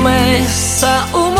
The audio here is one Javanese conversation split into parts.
começa uma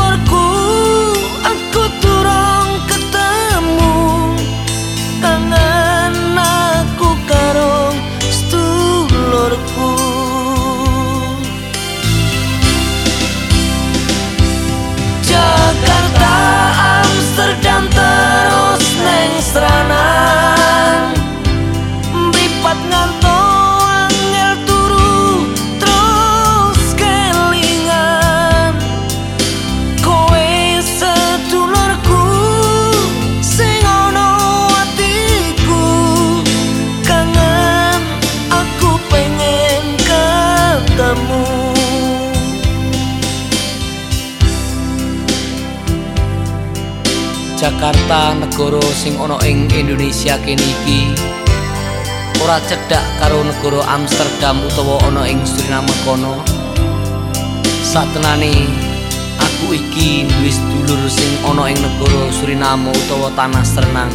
Jakarta negara sing ana ing Indonesia kene iki. Ora cedhak karo negara Amsterdam utawa ana ing Suriname kono. Satenane aku iki duwe sedulur sing ana ing negara Suriname utawa tanah Serenang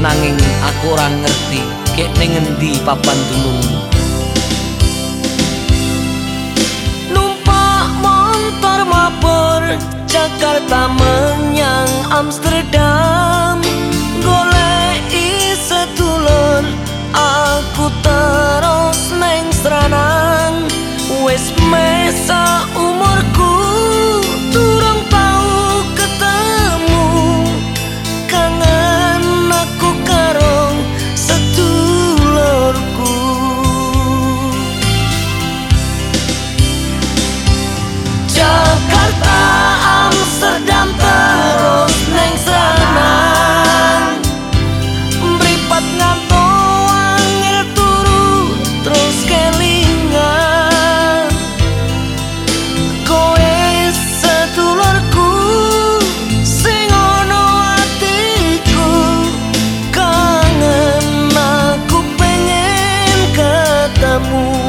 nanging aku ora ngerti kek ning endi papan dunungmu numpak motor mabur Jakarta menyang Amsterdam golek sedulur aku terus nang stranan wis mesak amor